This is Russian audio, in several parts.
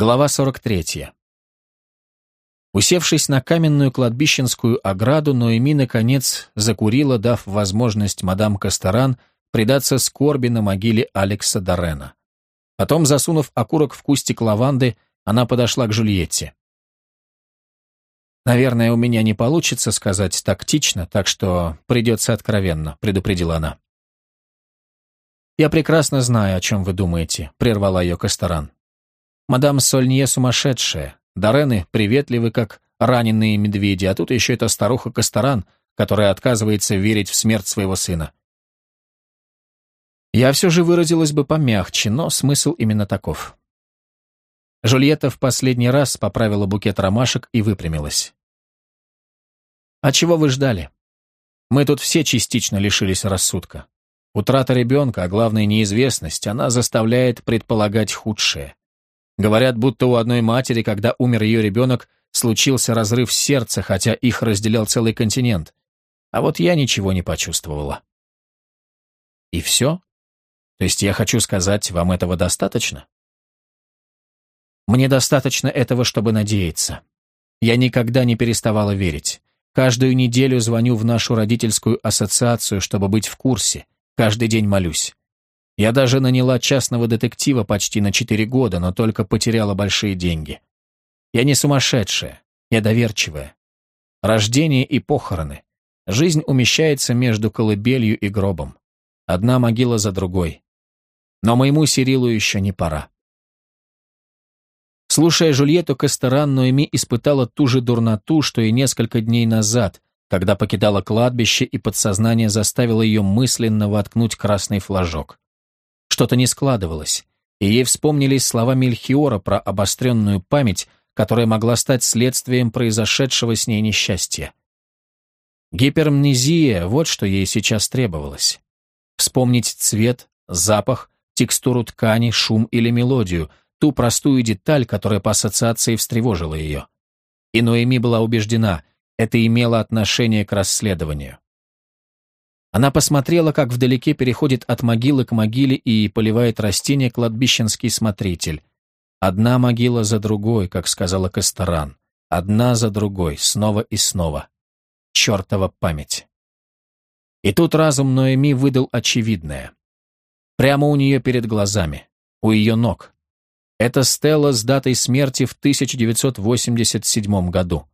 Глава 43. Усевшись на каменную кладбищенскую ограду, Ноэми, наконец, закурила, дав возможность мадам Касторан предаться скорби на могиле Алекса Дорена. Потом, засунув окурок в кустик лаванды, она подошла к Жульетте. «Наверное, у меня не получится сказать тактично, так что придется откровенно», — предупредила она. «Я прекрасно знаю, о чем вы думаете», — прервала ее Касторан. «Мадам Сольнье сумасшедшая, Дорены приветливы, как раненые медведи, а тут еще эта старуха Касторан, которая отказывается верить в смерть своего сына. Я все же выразилась бы помягче, но смысл именно таков. Жульетта в последний раз поправила букет ромашек и выпрямилась. «А чего вы ждали? Мы тут все частично лишились рассудка. Утрата ребенка, а главное неизвестность, она заставляет предполагать худшее. Говорят, будто у одной матери, когда умер ее ребенок, случился разрыв сердца, хотя их разделял целый континент. А вот я ничего не почувствовала. И все? То есть я хочу сказать, вам этого достаточно? Мне достаточно этого, чтобы надеяться. Я никогда не переставала верить. Каждую неделю звоню в нашу родительскую ассоциацию, чтобы быть в курсе. Каждый день молюсь. Я даже наняла частного детектива почти на четыре года, но только потеряла большие деньги. Я не сумасшедшая, я доверчивая. Рождение и похороны. Жизнь умещается между колыбелью и гробом. Одна могила за другой. Но моему Сирилу еще не пора. Слушая Жульетту Кастеран, Ноэми испытала ту же дурноту, что и несколько дней назад, когда покидала кладбище и подсознание заставило ее мысленно воткнуть красный флажок. Что-то не складывалось, и ей вспомнились слова Мельхиора про обостренную память, которая могла стать следствием произошедшего с ней несчастья. Гипермнезия — вот что ей сейчас требовалось. Вспомнить цвет, запах, текстуру ткани, шум или мелодию, ту простую деталь, которая по ассоциации встревожила ее. И Ноэми была убеждена, это имело отношение к расследованию. Она посмотрела, как вдалеке переходит от могилы к могиле и поливает растения кладбищенский смотритель. Одна могила за другой, как сказала Касторан. Одна за другой, снова и снова. Чертова память. И тут разум Ноэми выдал очевидное. Прямо у нее перед глазами, у ее ног. Это стела с датой смерти в 1987 году.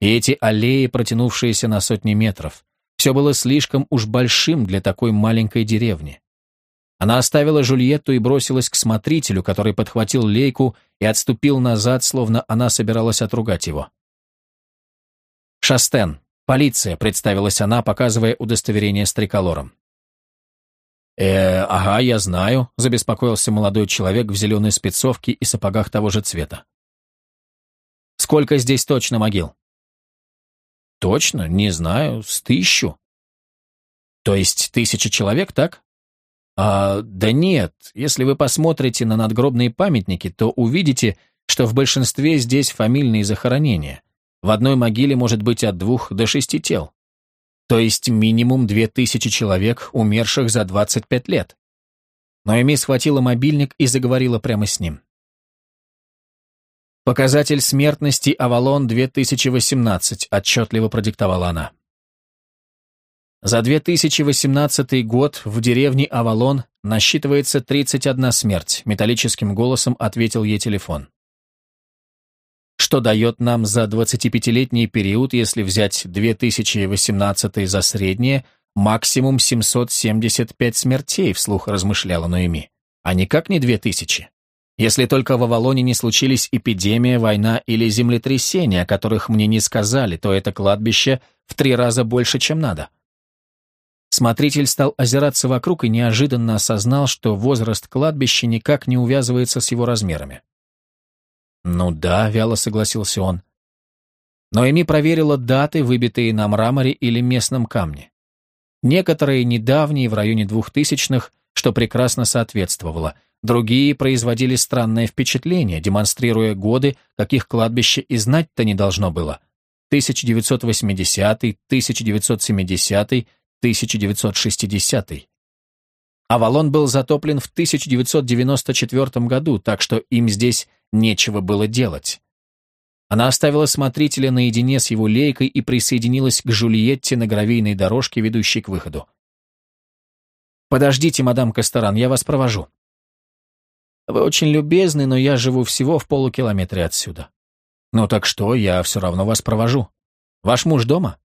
И эти аллеи, протянувшиеся на сотни метров, все было слишком уж большим для такой маленькой деревни. Она оставила Жульетту и бросилась к смотрителю, который подхватил лейку и отступил назад, словно она собиралась отругать его. «Шастен, полиция», — представилась она, показывая удостоверение с триколором. «Э, ага, я знаю», — забеспокоился молодой человек в зеленой спецовке и сапогах того же цвета. «Сколько здесь точно могил?» Точно, не знаю, с тысячу. То есть тысяча человек, так? А, да нет, если вы посмотрите на надгробные памятники, то увидите, что в большинстве здесь фамильные захоронения. В одной могиле может быть от двух до шести тел. То есть минимум две тысячи человек, умерших за 25 лет. Но Эми схватила мобильник и заговорила прямо с ним. «Показатель смертности Авалон 2018», — отчетливо продиктовала она. За 2018 год в деревне Авалон насчитывается 31 смерть, металлическим голосом ответил ей телефон. Что дает нам за 25-летний период, если взять 2018 за среднее, максимум 775 смертей, вслух размышляла Ноэми, а никак не 2000. Если только в Авалоне не случились эпидемия, война или землетрясения, о которых мне не сказали, то это кладбище в три раза больше, чем надо. Смотритель стал озираться вокруг и неожиданно осознал, что возраст кладбища никак не увязывается с его размерами. «Ну да», — вяло согласился он. Но Эми проверила даты, выбитые на мраморе или местном камне. Некоторые недавние, в районе двухтысячных, что прекрасно соответствовало — Другие производили странное впечатление, демонстрируя годы, каких кладбище и знать-то не должно было. 1980, 1970, 1960. Авалон был затоплен в 1994 году, так что им здесь нечего было делать. Она оставила смотрителя наедине с его лейкой и присоединилась к Жульетте на гравийной дорожке, ведущей к выходу. «Подождите, мадам Касторан, я вас провожу». «Вы очень любезны, но я живу всего в полукилометре отсюда». «Ну так что, я все равно вас провожу. Ваш муж дома?»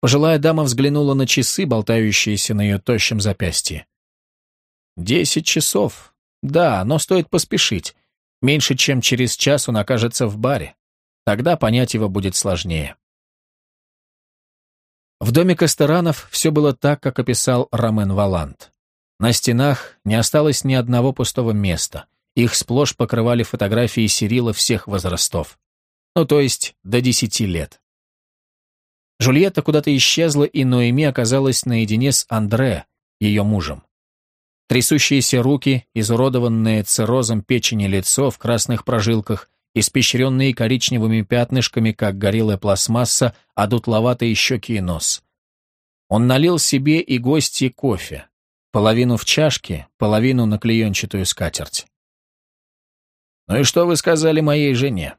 Пожилая дама взглянула на часы, болтающиеся на ее тощем запястье. «Десять часов. Да, но стоит поспешить. Меньше чем через час он окажется в баре. Тогда понять его будет сложнее». В доме Кастеранов все было так, как описал Ромен Валант. На стенах не осталось ни одного пустого места. Их сплошь покрывали фотографии Сирила всех возрастов. Ну, то есть до десяти лет. Жульетта куда-то исчезла, и Ноэми оказалась наедине с Андре, ее мужем. Трясущиеся руки, изуродованное циррозом печени лицо в красных прожилках, испещренные коричневыми пятнышками, как горелая пластмасса, а щеки и нос. Он налил себе и гости кофе. Половину в чашке, половину на клеенчатую скатерть. «Ну и что вы сказали моей жене?»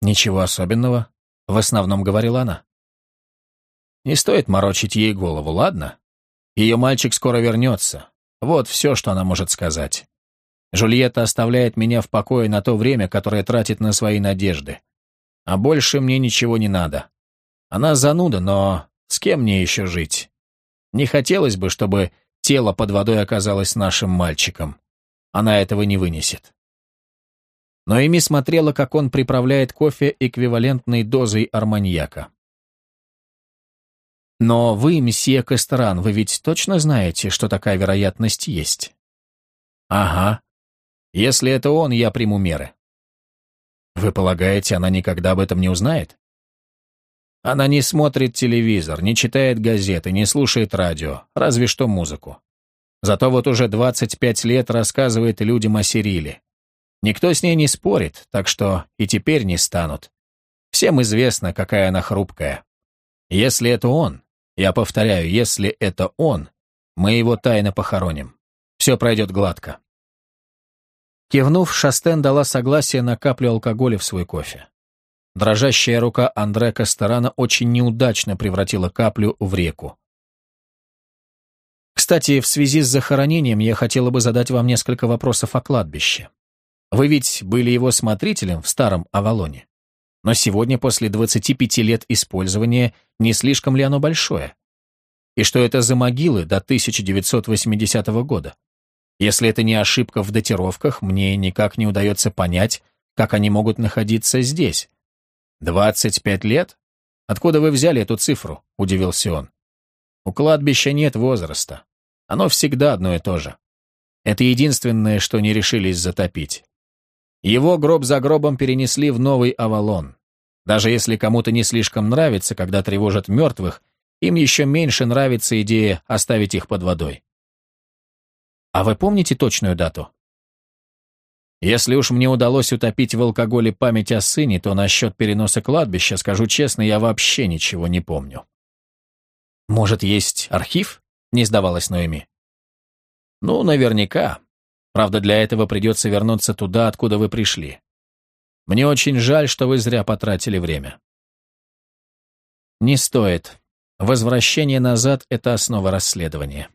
«Ничего особенного», — в основном говорила она. Не стоит морочить ей голову, ладно? Ее мальчик скоро вернется. Вот все, что она может сказать. Жульетта оставляет меня в покое на то время, которое тратит на свои надежды. А больше мне ничего не надо. Она зануда, но с кем мне еще жить? Не хотелось бы, чтобы тело под водой оказалось нашим мальчиком. Она этого не вынесет. Но Эми смотрела, как он приправляет кофе эквивалентной дозой арманьяка. Но вы, месье Кастеран, вы ведь точно знаете, что такая вероятность есть? Ага. Если это он, я приму меры. Вы полагаете, она никогда об этом не узнает? Она не смотрит телевизор, не читает газеты, не слушает радио, разве что музыку. Зато вот уже 25 лет рассказывает людям о Сириле. Никто с ней не спорит, так что и теперь не станут. Всем известно, какая она хрупкая. Если это он, я повторяю, если это он, мы его тайно похороним. Все пройдет гладко. Кивнув, Шастен дала согласие на каплю алкоголя в свой кофе. Дрожащая рука Андре Кастерана очень неудачно превратила каплю в реку. Кстати, в связи с захоронением я хотела бы задать вам несколько вопросов о кладбище. Вы ведь были его смотрителем в старом Авалоне. Но сегодня, после 25 лет использования, не слишком ли оно большое? И что это за могилы до 1980 года? Если это не ошибка в датировках, мне никак не удается понять, как они могут находиться здесь. 25 лет? Откуда вы взяли эту цифру? Удивился он. У кладбища нет возраста. Оно всегда одно и то же. Это единственное, что не решились затопить. Его гроб за гробом перенесли в новый Авалон. Даже если кому-то не слишком нравится, когда тревожат мертвых, им еще меньше нравится идея оставить их под водой. А вы помните точную дату? Если уж мне удалось утопить в алкоголе память о сыне, то насчет переноса кладбища, скажу честно, я вообще ничего не помню. Может, есть архив? Не сдавалась Ноэми. Ну, наверняка. Правда, для этого придется вернуться туда, откуда вы пришли. Мне очень жаль, что вы зря потратили время. Не стоит. Возвращение назад — это основа расследования.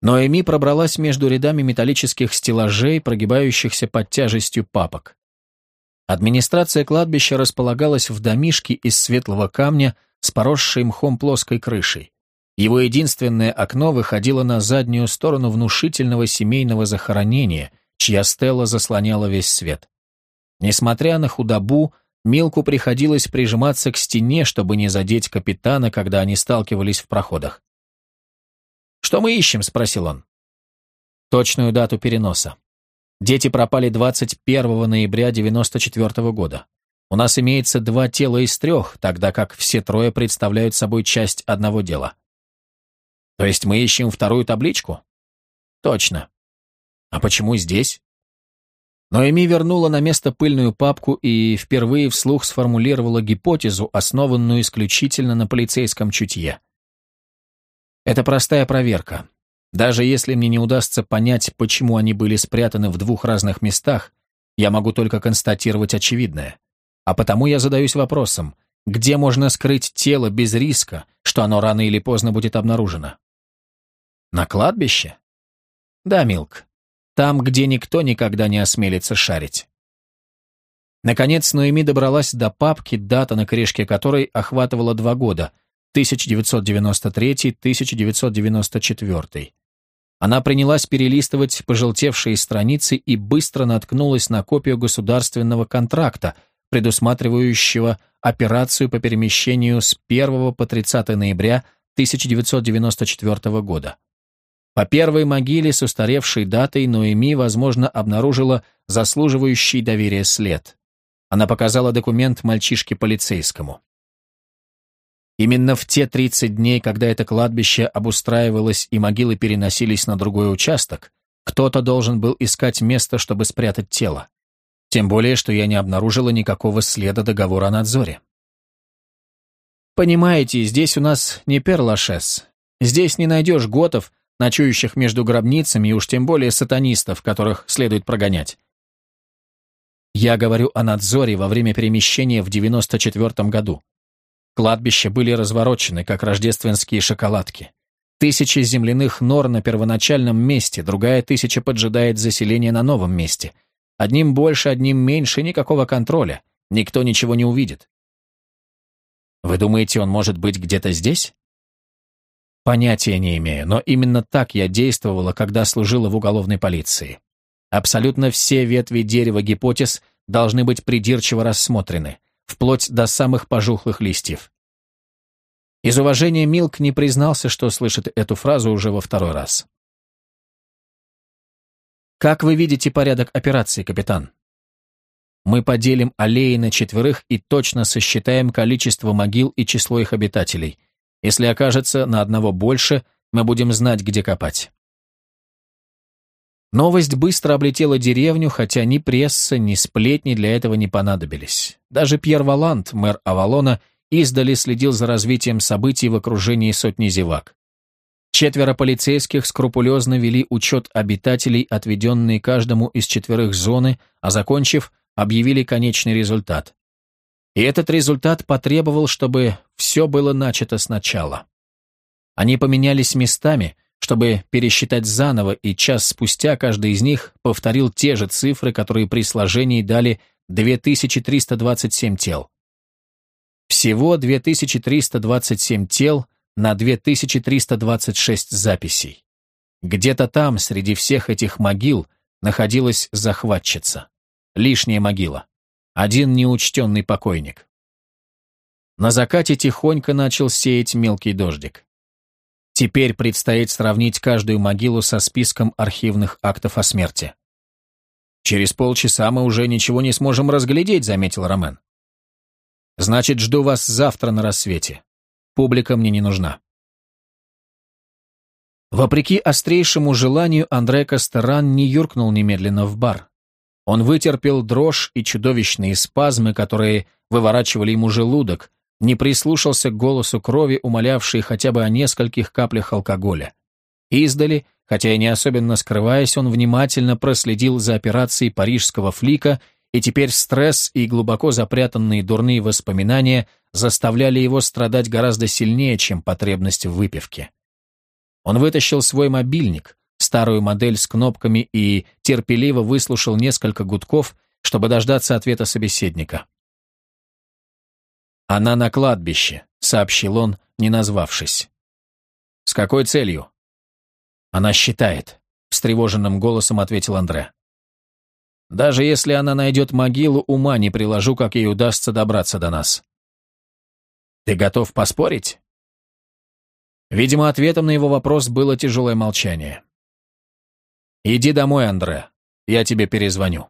Но Эми пробралась между рядами металлических стеллажей, прогибающихся под тяжестью папок. Администрация кладбища располагалась в домишке из светлого камня с поросшей мхом плоской крышей. Его единственное окно выходило на заднюю сторону внушительного семейного захоронения, чья стела заслоняла весь свет. Несмотря на худобу, Милку приходилось прижиматься к стене, чтобы не задеть капитана, когда они сталкивались в проходах. «Что мы ищем?» — спросил он. Точную дату переноса. Дети пропали 21 ноября 94 -го года. У нас имеется два тела из трех, тогда как все трое представляют собой часть одного дела. То есть мы ищем вторую табличку? Точно. А почему здесь? Но Эми вернула на место пыльную папку и впервые вслух сформулировала гипотезу, основанную исключительно на полицейском чутье. Это простая проверка. Даже если мне не удастся понять, почему они были спрятаны в двух разных местах, я могу только констатировать очевидное. А потому я задаюсь вопросом, где можно скрыть тело без риска, что оно рано или поздно будет обнаружено? На кладбище? Да, Милк. Там, где никто никогда не осмелится шарить. Наконец, Ноэми добралась до папки, дата на крышке которой охватывала два года – 1993-1994. Она принялась перелистывать пожелтевшие страницы и быстро наткнулась на копию государственного контракта, предусматривающего операцию по перемещению с 1 по 30 ноября 1994 года. По первой могиле с устаревшей датой Ноэми, возможно, обнаружила заслуживающий доверия след. Она показала документ мальчишке полицейскому. Именно в те 30 дней, когда это кладбище обустраивалось и могилы переносились на другой участок, кто-то должен был искать место, чтобы спрятать тело. Тем более, что я не обнаружила никакого следа договора о надзоре. Понимаете, здесь у нас не перлашес. Здесь не найдешь готов, ночующих между гробницами, и уж тем более сатанистов, которых следует прогонять. Я говорю о надзоре во время перемещения в 94 году. Кладбища были разворочены, как рождественские шоколадки. Тысячи земляных нор на первоначальном месте, другая тысяча поджидает заселение на новом месте. Одним больше, одним меньше, никакого контроля. Никто ничего не увидит. Вы думаете, он может быть где-то здесь? Понятия не имею, но именно так я действовала, когда служила в уголовной полиции. Абсолютно все ветви дерева гипотез должны быть придирчиво рассмотрены вплоть до самых пожухлых листьев. Из уважения Милк не признался, что слышит эту фразу уже во второй раз. «Как вы видите порядок операции, капитан?» Мы поделим аллеи на четверых и точно сосчитаем количество могил и число их обитателей. Если окажется на одного больше, мы будем знать, где копать. Новость быстро облетела деревню, хотя ни пресса, ни сплетни для этого не понадобились. Даже Пьер Валант, мэр Авалона, издали следил за развитием событий в окружении сотни зевак. Четверо полицейских скрупулезно вели учет обитателей, отведенные каждому из четверых зоны, а закончив, объявили конечный результат. И этот результат потребовал, чтобы все было начато сначала. Они поменялись местами – чтобы пересчитать заново, и час спустя каждый из них повторил те же цифры, которые при сложении дали 2327 тел. Всего 2327 тел на 2326 записей. Где-то там, среди всех этих могил, находилась захватчица. Лишняя могила. Один неучтенный покойник. На закате тихонько начал сеять мелкий дождик. Теперь предстоит сравнить каждую могилу со списком архивных актов о смерти. «Через полчаса мы уже ничего не сможем разглядеть», — заметил Ромен. «Значит, жду вас завтра на рассвете. Публика мне не нужна». Вопреки острейшему желанию, Андре Кастеран не юркнул немедленно в бар. Он вытерпел дрожь и чудовищные спазмы, которые выворачивали ему желудок, не прислушался к голосу крови, умолявшей хотя бы о нескольких каплях алкоголя. Издали, хотя и не особенно скрываясь, он внимательно проследил за операцией парижского флика, и теперь стресс и глубоко запрятанные дурные воспоминания заставляли его страдать гораздо сильнее, чем потребность в выпивке. Он вытащил свой мобильник, старую модель с кнопками, и терпеливо выслушал несколько гудков, чтобы дождаться ответа собеседника. «Она на кладбище», — сообщил он, не назвавшись. «С какой целью?» «Она считает», — встревоженным голосом ответил Андре. «Даже если она найдет могилу, ума не приложу, как ей удастся добраться до нас». «Ты готов поспорить?» Видимо, ответом на его вопрос было тяжелое молчание. «Иди домой, Андре, я тебе перезвоню».